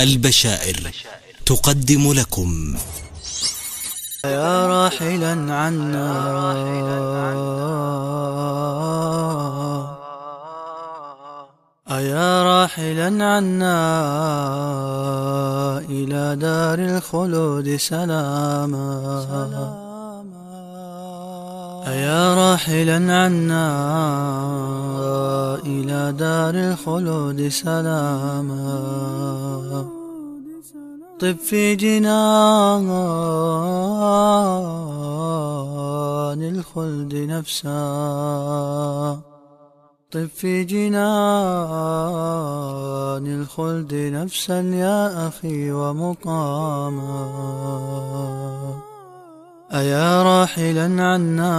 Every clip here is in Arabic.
البشائر تقدم لكم. يا راحلا عنا. أيا راحلا عنا. إلى دار الخلود سلاما. أيا راحلا عنا إلى دار الخلود سلاما. طب في جنان الخلد نفسا. طب في جنان الخلد نفسا يا أخي ومقاما. أيا راحلا عنا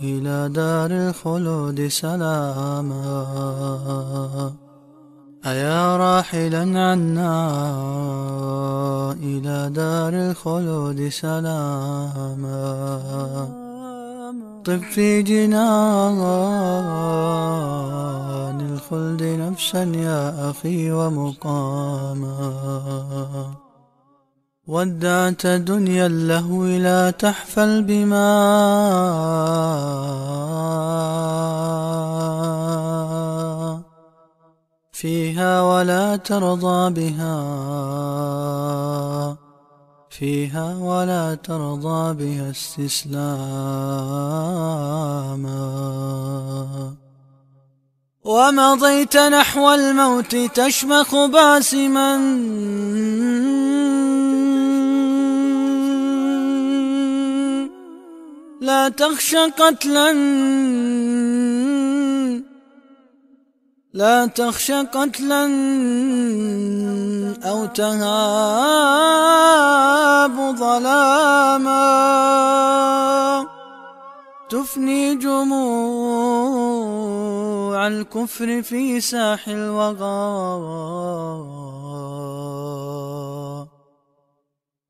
إلى دار الخلود سلاما. أيا راحلا عنا إلى دار الخلود سلاما. طب في جنان الخلد نفسا يا أخي ومقاما. ودعت دنيا اللهو لا تحفل بما فيها ولا ترضى بها فيها ولا ترضى بها استسلاما. ومضيت نحو الموت تشمخ باسما. لا تخشى قتلا. لا تخشى قتلا أو تهاب ظلاما. تفني جموع الكفر في ساح الوغى.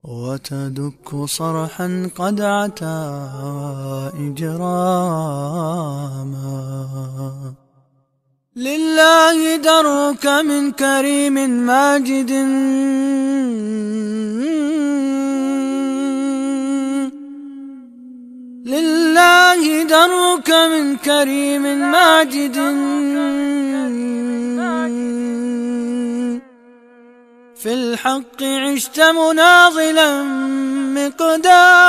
وتدك صرحا قد عتا إجراما. لله درك من كريم ماجد. لله درك من كريم ماجد. في الحق عشت مناضلا مقداما.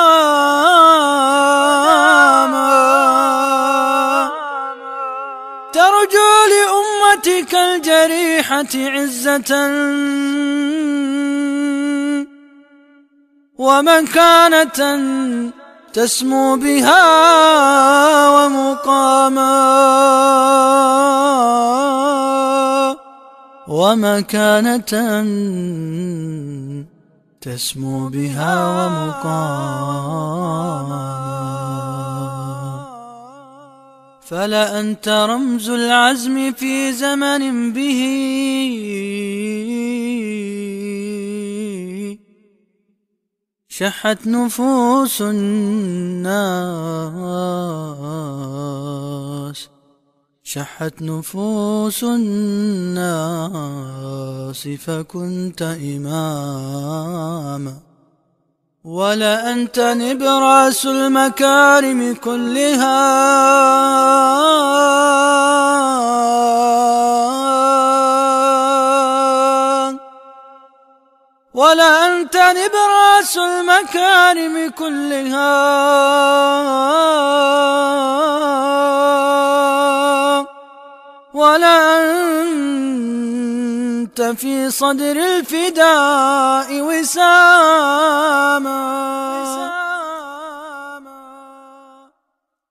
ترجو لأمتك الجريحة عزة. ومكانة تسمو بها ومقاما. ومكانة تسمو بها ومقاما. فلا أنت رمز العزم في زمن به. شحت نفوس الناس. شحت نفوس الناس فكنت إماما. ولا أنت نبراس المكارم كلها. ولا أنت نبراس المكارم كلها. ولا أنت في صدر الفداء وسامة,